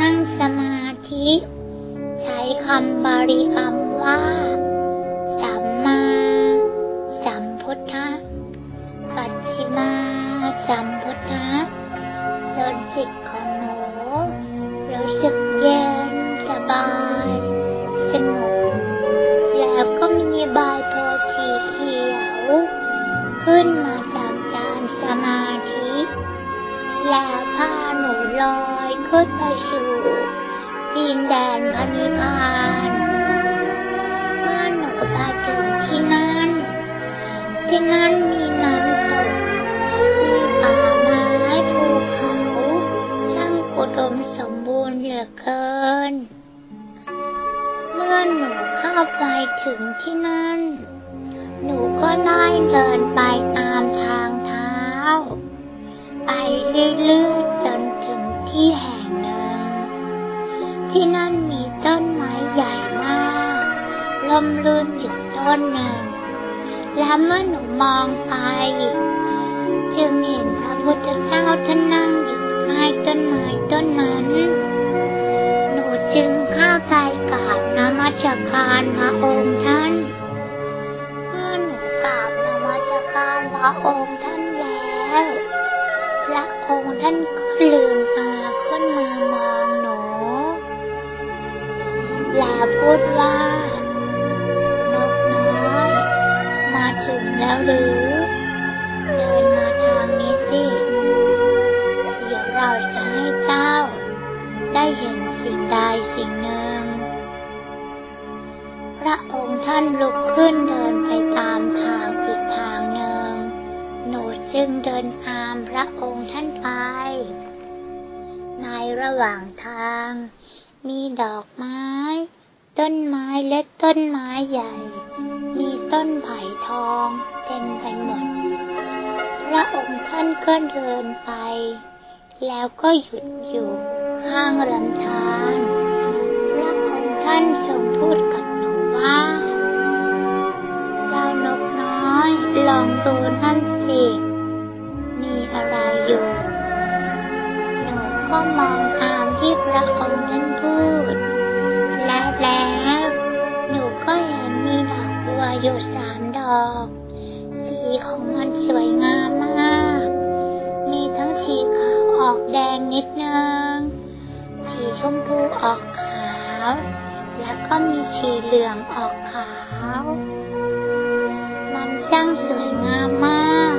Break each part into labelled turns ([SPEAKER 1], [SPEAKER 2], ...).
[SPEAKER 1] นั่งสมาธิ ใช้คำบาลีคำว่า สัมมา สัมพุทธะ ปัจฉิมา สัมพุทธะจนจิตของหนูรู้สึกเย็นสบาย สงบ แล้วก็มีใบโพธิเขียว ขึ้นมาจากจานสมาธิ แล้วพาหนูลอย ขึ้นไป มีต้นไม้ใหญ่มากล่มลื่นอยู่ต้นหนึ่ง และเมื่อหนูมองไป จึงเห็นพระพุทธเจ้าท่านนั่งอยู่ใต้ต้นไม้ต้นนั้น หนูจึงเข้าไปกราบนมัสการพระองค์ท่าน เมื่อหนูกราบนมัสการพระองค์ท่านแล้วพระองค์ท่านก็ลืมตาขึ้นมามองหนู อย่าพูดว่า นกน้อย มาถึงแล้วหรือ เดินมาทางนี้สิ เดี๋ยวเราจะให้เจ้า ได้เห็นสิ่งใดสิ่งหนึ่ง พระองค์ท่านลุกขึ้นเดินไปตามทางอีกทางหนึ่ง หนูจึงเดินตามพระองค์ท่านไป ในระหว่างทาง มีดอกไม้ ต้นไม้เล็กต้นไม้ใหญ่ มีต้นไผ่ทองเต็มไปหมด พระองค์ท่านก็เดินไป แล้วก็หยุดอยู่ข้างลำธารพระองค์ท่านทรงพูดกับหนูว่าเจ้านกน้อย ลองดูนั่นสิ มีอะไรอยู่ หนูก็มอง อยู่สามดอก สีของมันสวยงามมาก มีทั้งสีขาวออกแดงนิดนึง สีชมพูออกขาว แล้วก็มีสีเหลืองออกขาว มันช่างสวยงามมาก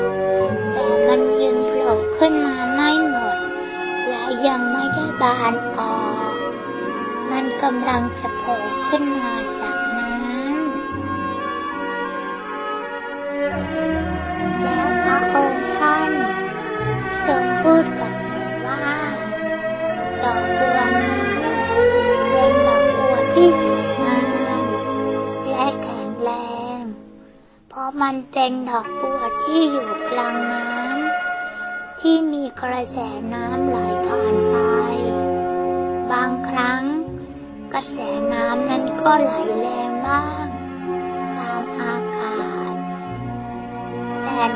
[SPEAKER 1] แต่มันยังโผล่ขึ้นมาไม่หมด และยังไม่ได้บานออก มันกำลังจะโผล่ขึ้นมา แล้วพระองค์ท่านทรงพูดกับหนูว่าดอกบัวนี้เป็นดอกบัวที่สวยงามและแข็งแรง เพราะมันเป็นดอกบัวที่อยู่กลางน้ำที่มีกระแสน้ำไหลผ่านไป บางครั้ง กระแสน้ำนั้นก็ไหลแรงบ้าง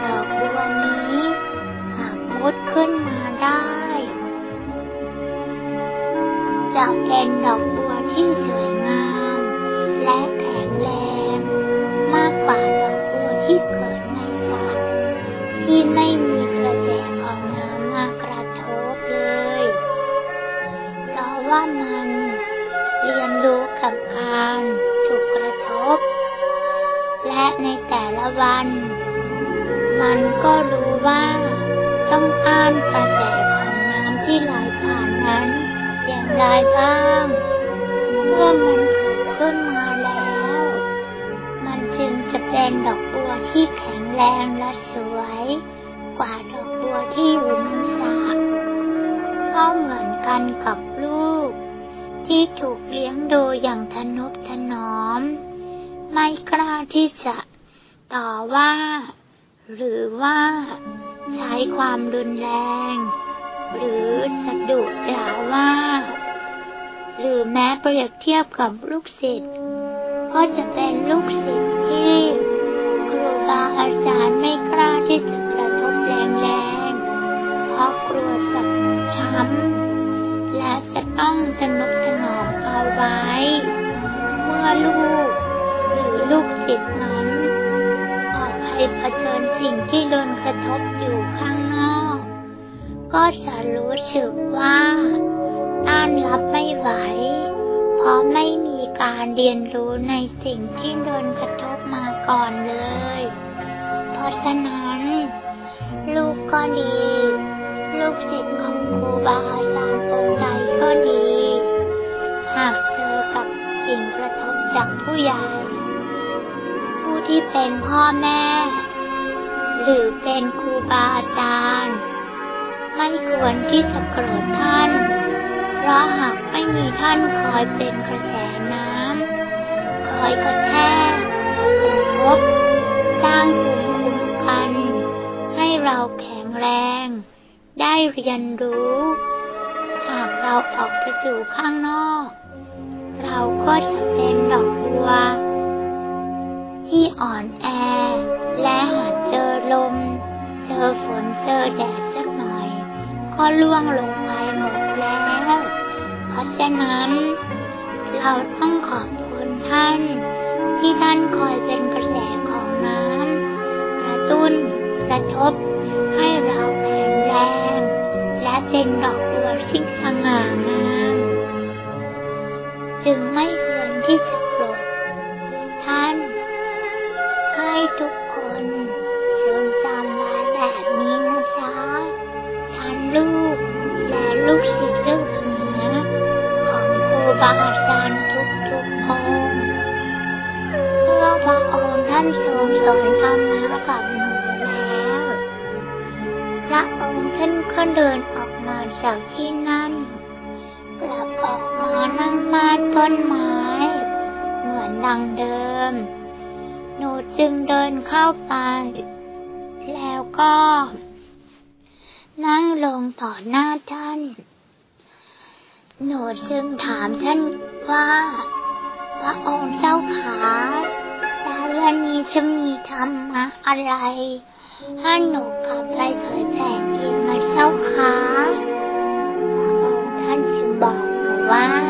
[SPEAKER 1] ดอกบัวนี้ หากมุดขึ้นมาได้ จะเป็นดอกบัวที่สวยงาม และแข็งแรง มากกว่าดอกบัวที่เกิดในสระที่ไม่มีกระแสของน้ำมากระทบเลยเพราะว่ามันเรียนรู้กับการถูกกระทบ และในแต่ละวัน มันก็รู้ว่า ต้องต้านกระแสของน้ำที่ไหลผ่านนั้น อย่างไรบ้างเมื่อมันโผล่ขึ้นมาแล้ว มันจึงจะเป็นดอกบัวที่แข็งแรงและสวย กว่าดอกบัวที่อยู่ในสระก็เหมือนกันกับลูก ที่ถูกเลี้ยงดูอย่างทนุถนอม ไม่กล้าที่จะต่อว่า หรือว่าใช้ความรุนแรง หรือสะดุด่าว่า หรือแม้เปรียบเทียบกับลูกศิษย์ก็จะเป็นลูกศิษย์ที่ครูบาอาจารย์ไม่กล้าที่จะกระทบแรงๆ เพราะกลัวจะช้ำ และจะต้องสนุกถนอมเอาไว้ เมื่อลูก หรือลูกจิตนั้น ปเผชิญสิ่งที่โดนกระทบอยู่ข้างนอก ก็จะรู้สึกว่าต้านรับไม่ไหว เพราะไม่มีการเรียนรู้ในสิ่งที่โดนกระทบมาก่อนเลย เพราะฉะนั้น ลูกก็ดี ลูกศิษย์ของครูบาอาจารย์องค์ใดก็ดี หากเจอกับสิ่งกระทบจากผู้ใหญ่ ที่เป็นพ่อแม่ หรือเป็นครูบาอาจารย์ ไม่ควรที่จะโกรธท่าน เพราะหากไม่มีท่านคอยเป็นกระแสน้ำคอยกระแทกกระทบสร้างภูมิคุ้มกัน ให้เราแข็งแรง ได้เรียนรู้ หากเราออกไปสู่ข้างนอก เราก็จะเป็นดอกบัว ที่อ่อนแอ และหากเจอลม เจอฝนเจอแดดสักหน่อย ก็ล่วงลงไปหมดแล้ว เพราะฉะนั้น เราต้องขอบคุณท่าน ที่ท่านคอยเป็นกระแสของน้ำกระตุ้นกระทบให้เราแข็งแรง และเป็นดอกบัวที่สง่างาม จึงไม่ควรที่จะ ศิษย์ลูกหาของครูบาอาจารย์ทุกทุกๆองค์เมื่อพระองค์ท่านทรงสอนธรรมะกับหนูแล้วพระองค์ท่านก็เดินออกมาจากที่นั่น กลับออกมานั่งมาต้นไม้ เหมือนดังเดิม หนูจึงเดินเข้าไป แล้วก็ นั่งลงต่อหน้าท่าน หนูจึงถามท่านว่า พระองค์เจ้าขาแล้ววันนี้จะมีธรรมะอะไรให้หนูกลับไปเผยแผ่อีกไหมเจ้าขาพระองค์ท่านจึงบอกหนูว่า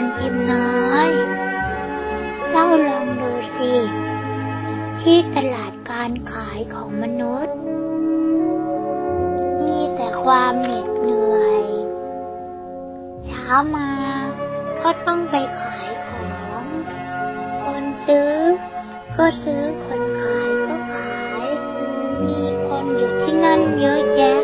[SPEAKER 1] นะคนอิมน้อยเจ้าลองดูสิ ที่ตลาดการขายของมนุษย์ มีแต่ความเหน็ดเหนื่อย เช้ามาก็ต้องไปขายของ คนซื้อ ก็ซื้อคนขายก็ขาย มีคนอยู่ที่นั่นเยอะแยะ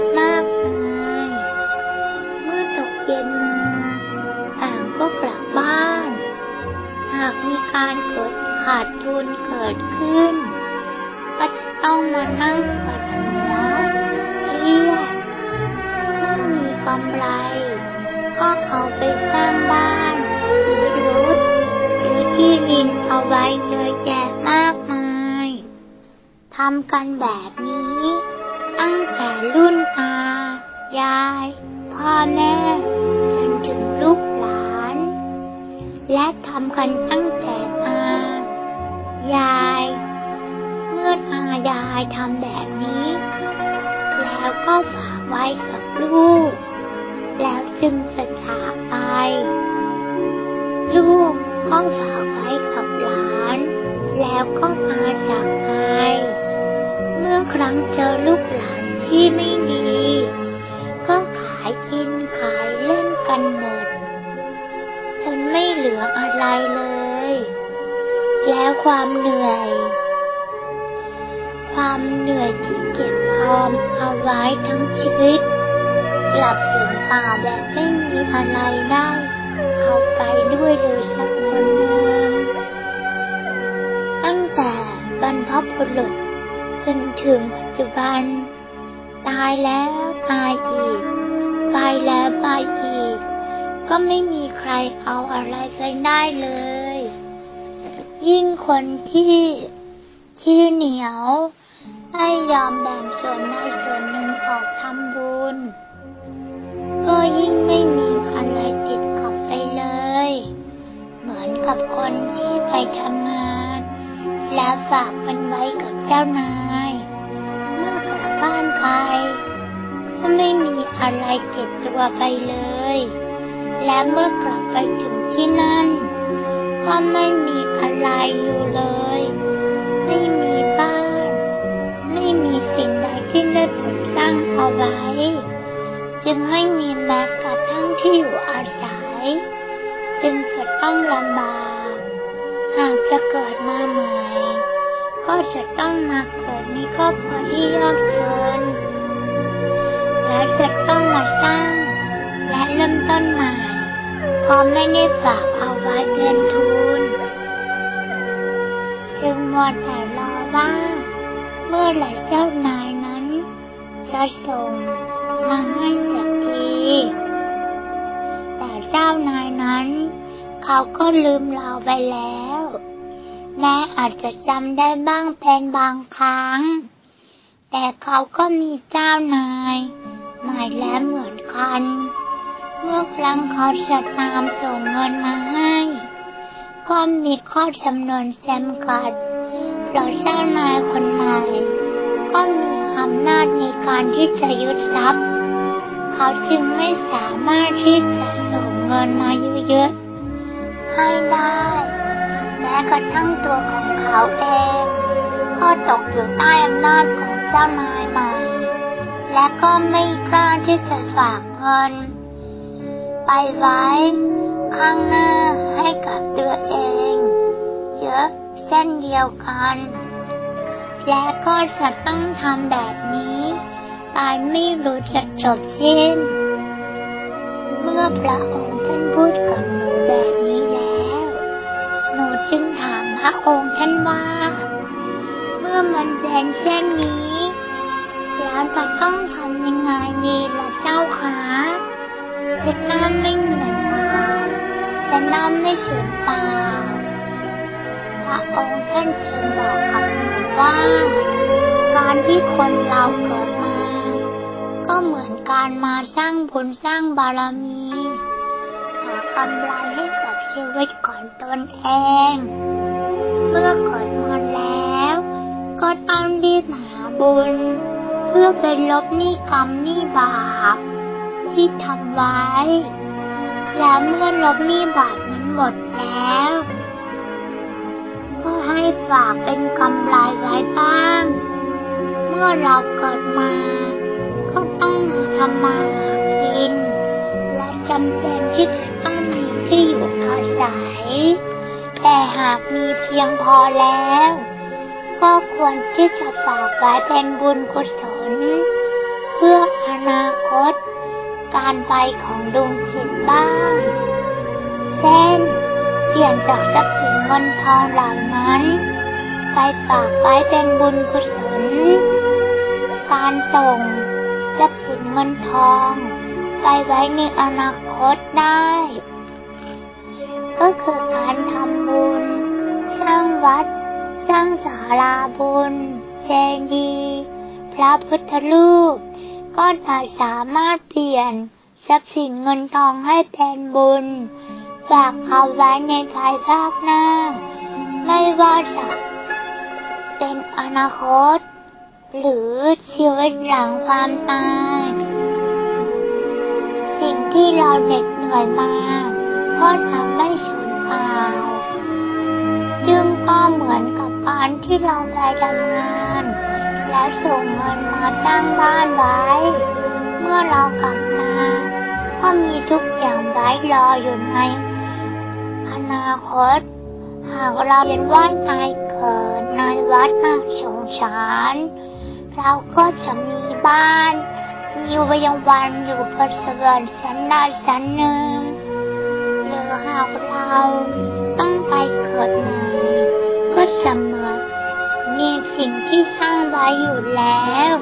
[SPEAKER 1] การกดขาดทุนเกิดขึ้น ก็จะต้องมานั่งปวดหัวเครียดเมื่อมีกำไร ก็เอาไปสร้างบ้านซื้อรถซื้อที่ดินเอาไว้เยอะแยะมากมายทำกันแบบนี้ตั้งแต่รุ่นตายาย พ่อแม่จนถึงลูกหลาน และทำกันตั้งแต่ ยาย เมื่อตายายทำแบบนี้ แล้วก็ฝากไว้กับลูก แล้วจึงจะจากไป ลูกก็ฝากไว้กับหลาน แล้วก็มาจากไป เมื่อครั้งเจอลูกหลานที่ไม่ดี ก็ขายกินขายเล่นกันหมด จนไม่เหลืออะไรเลย แล้วความเหนื่อย ความเหนื่อยที่เก็บออมเอาไว้ทั้งชีวิต กลับถึงป่าแบบไม่มีอะไรได้ เอาไปด้วยเลยสักคนหนึ่งตั้งแต่บรรพบุรุษจนถึงปัจจุบัน ตายแล้วตายอีก ไปแล้วไปอีก ก็ไม่มีใครเอาอะไรไปได้เลย ยิ่งคนที่ขี้เหนียว ไม่ยอมแบ่งส่วนใดส่วนหนึ่งออกทำบุญ ก็ยิ่งไม่มีอะไรติดกลับไปเลย เหมือนกับคนที่ไปทำงาน และฝากมันไว้กับเจ้านาย เมื่อกลับบ้านไปก็ไม่มีอะไรติดตัวไปเลย และเมื่อกลับไปถึงที่นั่น ก็ไม่มีอะไรอยู่เลย ไม่มีบ้าน ไม่มีสิ่งใดที่ได้ผลสร้างเอาไว้ จึงไม่มีแม้กระทั่งที่อยู่อาศัย จึงจะต้องลำบาก หากจะเกิดมาใหม่ ก็จะต้องมาเกิดในครอบครัวที่ยากจนและจะต้องมาสร้างและเริ่มต้นใหม่ เพราะไม่ได้ฝากเอาไว้เป็นทุน จึงมัวแต่รอว่า เมื่อไหร่เจ้านายนั้น จะส่งมาให้สักที แต่เจ้านายนั้น เขาก็ลืมเราไปแล้ว แม้อาจจะจำได้บ้างเป็นบางครั้ง แต่เขาก็มีเจ้านายใหม่และเหมือนกัน เมื่อครั้งเขาจะตามส่งเงินมาให้ ก็มีข้อจำนวนจำกัดเพราะเจ้านายคนใหม่ก็มีอำนาจในการที่จะยึดทรัพย์ เขาจึงไม่สามารถที่จะส่งเงินมาเยอะๆให้ได้ แม้กระทั่งตัวของเขาเองก็ตกอยู่ใต้อำนาจของเจ้านายใหม่ และก็ไม่กล้าที่จะฝากเงิน ไปไว้ ข้างหน้าให้กับตัวเองเยอะเช่นเดียวกัน และก็จะต้องทำแบบนี้ตายไม่รู้จะจบสิ้น เมื่อพระองค์ท่านพูดกับหนูแบบนี้แล้ว หนูจึงถามพระองค์ท่านว่า เมื่อมันเป็นเช่นนี้ แล้วจะต้องทำยังไงดีล่ะเจ้าคะ ฉันน้ำไม่เหนื่อยมาฉันน้ำไม่สูญเปล่าพระองค์ท่านจึงบอกกับหนูว่า การที่คนเราเกิดมา ก็เหมือนการมาสร้างบุญสร้างบารมี หากำไรให้กับชีวิตของตนเอง เมื่อเกิดมาแล้ว ก็ต้องรีบหาบุญ เพื่อไปลบหนี้กรรมหนี้บาป ที่ทำไว้ แล้วเมื่อลบหนี้บาปนั้นหมดแล้ว ก็ให้ฝากเป็นกำไรไว้บ้าง เมื่อเราเกิดมา ก็ต้องหาทำมาหากิน และจำเป็นที่จะต้องมีที่อยู่อาศัย แต่หากมีเพียงพอแล้ว ก็ควรที่จะฝากไว้เป็นบุญกุศลเพื่ออนาคต การไปของดวงจิตบ้าง เช่น เปลี่ยนจากทรัพย์สินเงินทองเหล่านั้น ไปฝากไว้เป็นบุญกุศล การส่งทรัพย์สินเงินทอง ไปไว้ในอนาคตได้ ก็คือการทำบุญ สร้างวัด สร้างศาลาบุญเจดีย์พระพุทธรูป ก็จะสามารถเปลี่ยนทรัพย์สินเงินทองให้เป็นบุญ ฝากเอาไว้ในภายภาคหน้า ไม่ว่าจะเป็นอนาคต หรือชีวิตหลังความตาย สิ่งที่เราเหน็ดเหนื่อยมา ก็ทำไม่สูญเปล่าซึ่งก็เหมือนกับการที่เราไปทำงาน แล้วส่งเงินมาสร้างบ้านไว้ เมื่อเรากลับมาก็มีทุกอย่างไว้รออยู่ในอนาคต หากเราเรียนว่านายเกิดในวัดนาสงสารเราก็จะมีบ้าน มีวิญญาณอยู่บนสวรรค์ชั้นใดชั้นหนึ่งหรือหากเราต้องไปเกิดใหม่ก็เสมือ นมีสิ่งที่สร้างไว้อยู่แล้ว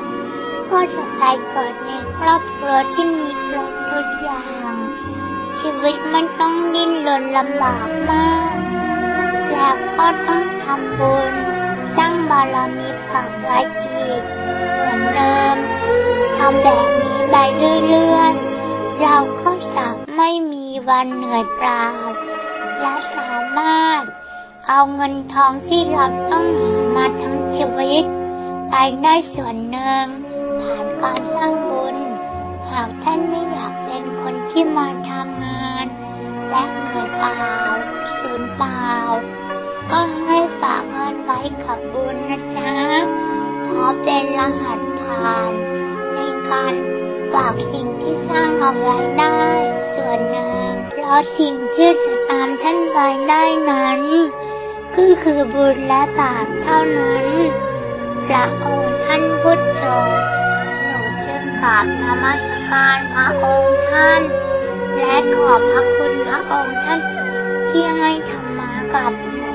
[SPEAKER 1] ก็จะไปเกิดในครอบครัวที่มีครบทุกอย่าง ชีวิตมันต้องดิ้นรนลำบากมากแล้วก็ต้องทำบุญสร้างบารมีฝากไว้อีกเหมือนเดิมทำแบบนี้ไปเรื่อยๆเราก็จะไม่มีวันเหนื่อยเปล่าและสามารถเอาเงินทองที่เราต้องหา มาทั้งชีวิต ไปได้ส่วนหนึ่ง ผ่านการสร้างบุญ หากท่านไม่อยากเป็นคนที่มาทำงาน และเหนื่อยเปล่าสูญเปล่า ก็ให้ฝากเงินไว้กับบุญนะจ๊ะเพราะเป็นรหัสผ่าน ในการฝากสิ่งที่สร้างเอาไว้ได้ ส่วนหนึ่งเพราะสิ่งที่จะตามท่านไว้ได้นั้น ก็คือบุญและบาปเท่านั้นพระองค์ท่านพุทโธหนูจึงกราบนมัสการพระองค์ท่าน และขอบพระคุณพระองค์ท่านที่ให้ธรรมะกับหนู